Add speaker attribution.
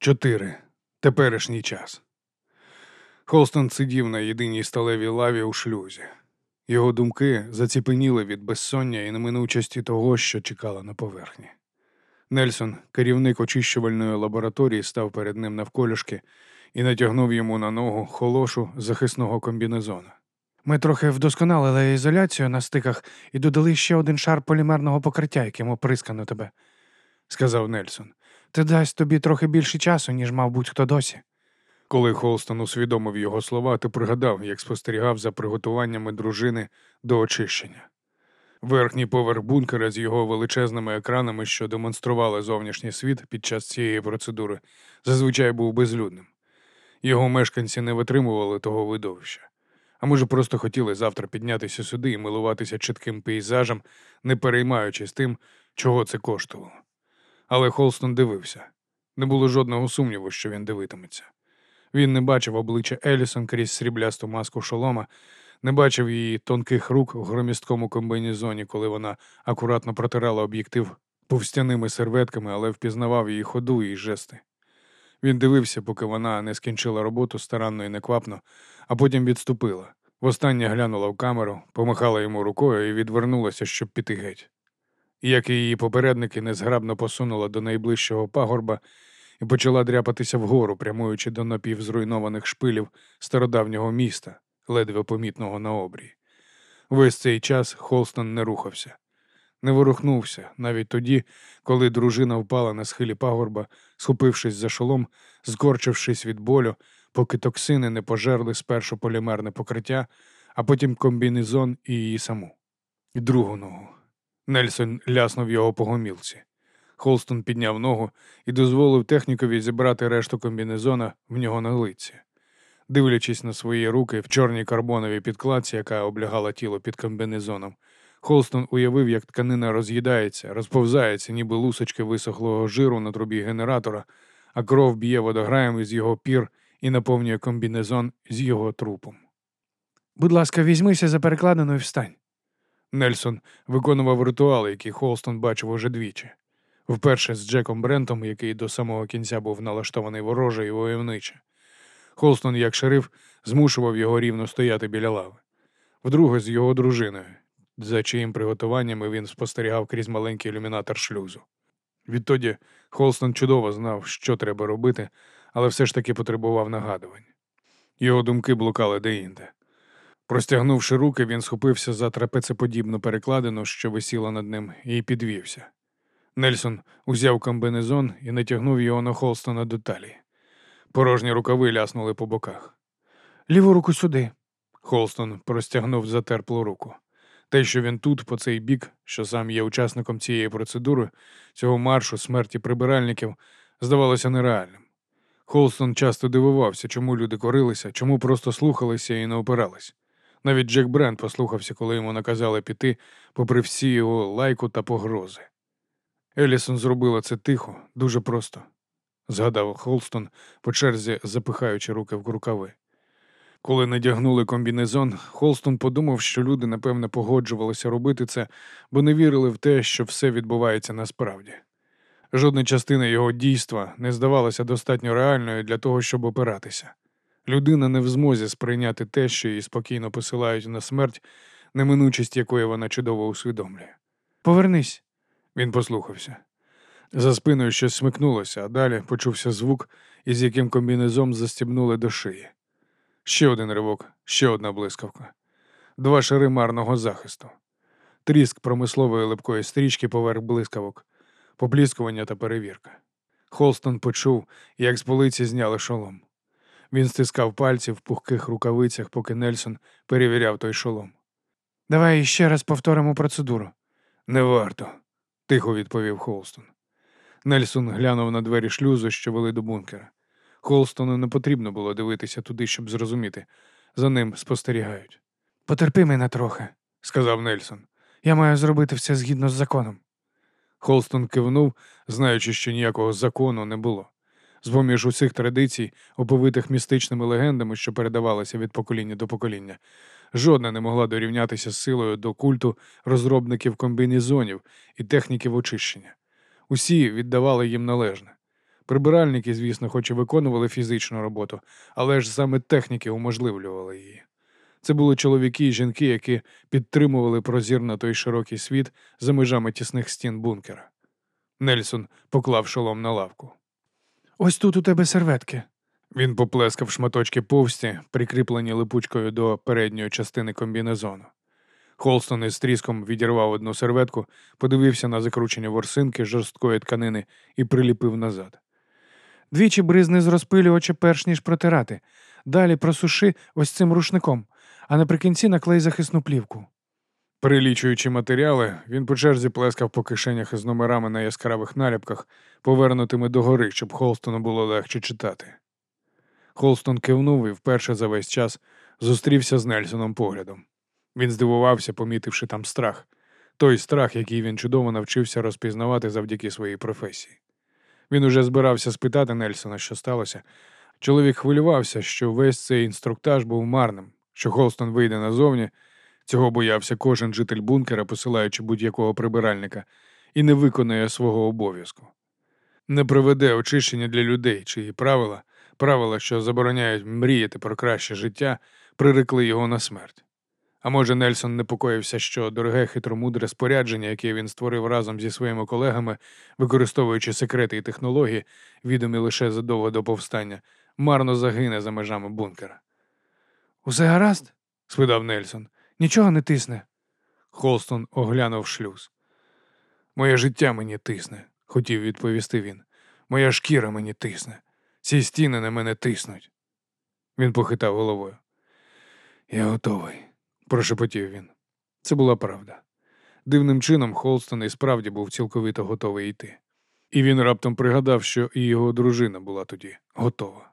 Speaker 1: Чотири. Теперішній час. Холстон сидів на єдиній сталевій лаві у шлюзі. Його думки заціпеніли від безсоння і неминучості того, що чекало на поверхні. Нельсон, керівник очищувальної лабораторії, став перед ним навколішки і натягнув йому на ногу холошу захисного комбінезона.
Speaker 2: Ми трохи вдосконалили ізоляцію на стиках і додали ще один шар полімерного покриття, яким оприскано тебе,
Speaker 1: сказав Нельсон.
Speaker 2: Це дасть тобі трохи більше часу, ніж мав будь-хто досі.
Speaker 1: Коли Холстон усвідомив його слова, то пригадав, як спостерігав за приготуваннями дружини до очищення. Верхній поверх бункера з його величезними екранами, що демонстрували зовнішній світ під час цієї процедури, зазвичай був безлюдним. Його мешканці не витримували того видовища. А може, просто хотіли завтра піднятися сюди і милуватися чітким пейзажем, не переймаючись тим, чого це коштувало. Але Холстон дивився. Не було жодного сумніву, що він дивитиметься. Він не бачив обличчя Елісон крізь сріблясту маску шолома, не бачив її тонких рук в громісткому комбінезоні, коли вона акуратно протирала об'єктив повстяними серветками, але впізнавав її ходу і жести. Він дивився, поки вона не скінчила роботу старанно і неквапно, а потім відступила. Востаннє глянула в камеру, помахала йому рукою і відвернулася, щоб піти геть. Як і її попередники незграбно посунула до найближчого пагорба і почала дряпатися вгору, прямуючи до напівзруйнованих шпилів стародавнього міста, ледве помітного на обрії. Весь цей час Холстон не рухався, не ворухнувся навіть тоді, коли дружина впала на схилі пагорба, схопившись за шолом, зкорчившись від болю, поки токсини не пожерли спершу полімерне покриття, а потім комбінезон і її саму. І другу ногу. Нельсон ляснув його по гомілці. Холстон підняв ногу і дозволив технікові зібрати решту комбінезона в нього на лиці. Дивлячись на свої руки в чорній карбоновій підкладці, яка облягала тіло під комбінезоном, Холстон уявив, як тканина роз'їдається, розповзається, ніби лусочки висохлого жиру на трубі генератора, а кров б'є водограєм із його пір і наповнює комбінезон з його трупом.
Speaker 2: Будь ласка, візьмися за перекладину і встань.
Speaker 1: Нельсон виконував ритуал, який Холстон бачив уже двічі. Вперше з Джеком Брентом, який до самого кінця був налаштований вороже і войовниче. Холстон, як шериф, змушував його рівно стояти біля лави. Вдруге з його дружиною, за чиїм приготуваннями він спостерігав крізь маленький ілюмінатор шлюзу. Відтоді Холстон чудово знав, що треба робити, але все ж таки потребував нагадувань. Його думки блукали деінде. Простягнувши руки, він схопився за трапецеподібну перекладину, що висіла над ним, і підвівся. Нельсон узяв комбинезон і натягнув його на Холстона до талії. Порожні рукави ляснули по боках.
Speaker 2: Ліву руку сюди.
Speaker 1: Холстон простягнув затерплу руку. Те, що він тут, по цей бік, що сам є учасником цієї процедури, цього маршу смерті прибиральників, здавалося нереальним. Холстон часто дивувався, чому люди корилися, чому просто слухалися і не опирались. Навіть Джек Брент послухався, коли йому наказали піти, попри всі його лайку та погрози. Елісон зробила це тихо, дуже просто, згадав Холстон, по черзі запихаючи руки в рукави. Коли надягнули комбінезон, Холстон подумав, що люди, напевне, погоджувалися робити це, бо не вірили в те, що все відбувається насправді. Жодна частина його дійства не здавалася достатньо реальною для того, щоб опиратися. Людина не в змозі сприйняти те, що її спокійно посилають на смерть, неминучість якої вона чудово усвідомлює.
Speaker 2: Повернись.
Speaker 1: Він послухався. За спиною щось смикнулося, а далі почувся звук, із яким комбінезом застібнули до шиї. Ще один ривок, ще одна блискавка, два шари марного захисту, тріск промислової липкої стрічки поверх блискавок, попліскування та перевірка. Холстон почув, як з полиці зняли шолом. Він стискав пальці в пухких рукавицях, поки Нельсон перевіряв той шолом.
Speaker 2: Давай ще раз повторимо процедуру.
Speaker 1: Не варто, тихо відповів Холстон. Нельсон глянув на двері шлюзу, що вели до бункера. Холстону не потрібно було дивитися туди, щоб зрозуміти. За ним спостерігають.
Speaker 2: Потерпи мене трохи,
Speaker 1: сказав Нельсон.
Speaker 2: Я маю зробити все згідно з законом.
Speaker 1: Холстон кивнув, знаючи, що ніякого закону не було. З-поміж усіх традицій, оповитих містичними легендами, що передавалися від покоління до покоління, жодна не могла дорівнятися силою до культу розробників комбінезонів і техніків очищення. Усі віддавали їм належне. Прибиральники, звісно, хоч і виконували фізичну роботу, але ж саме техніки уможливлювали її. Це були чоловіки і жінки, які підтримували прозірно той широкий світ за межами тісних стін бункера. Нельсон поклав шолом на лавку.
Speaker 2: Ось тут у тебе серветки.
Speaker 1: Він поплескав шматочки повсті, прикріплені липучкою до передньої частини комбінезону. Холстон із тріском відірвав одну серветку, подивився на закручені ворсинки жорсткої тканини і приліпив назад.
Speaker 2: Двічі бризни з розпилювача перш ніж протирати. Далі просуши ось цим рушником, а наприкінці наклей захисну плівку.
Speaker 1: Перелічуючи матеріали, він по черзі плескав по кишенях із номерами на яскравих наліпках, повернутими догори, щоб Холстону було легше читати. Холстон кивнув і вперше за весь час зустрівся з Нельсоном поглядом. Він здивувався, помітивши там страх, той страх, який він чудово навчився розпізнавати завдяки своїй професії. Він уже збирався спитати Нельсона, що сталося. Чоловік хвилювався, що весь цей інструктаж був марним, що Холстон вийде назовні. Цього боявся кожен житель бункера, посилаючи будь-якого прибиральника, і не виконує свого обов'язку. Не проведе очищення для людей, чиї правила, правила, що забороняють мріяти про краще життя, прирекли його на смерть. А може, Нельсон непокоївся, що дороге хитромудре спорядження, яке він створив разом зі своїми колегами, використовуючи секрети і технології, відомі лише задовго до повстання, марно загине за межами бункера.
Speaker 2: Усе гаразд?
Speaker 1: спитав Нельсон.
Speaker 2: Нічого не тисне.
Speaker 1: Холстон оглянув шлюз. Моє життя мені тисне, хотів відповісти він. Моя шкіра мені тисне. Ці стіни на мене тиснуть. Він похитав головою. Я готовий, прошепотів він. Це була правда. Дивним чином Холстон і справді був цілковито готовий йти. І він раптом пригадав, що і його дружина була тоді готова.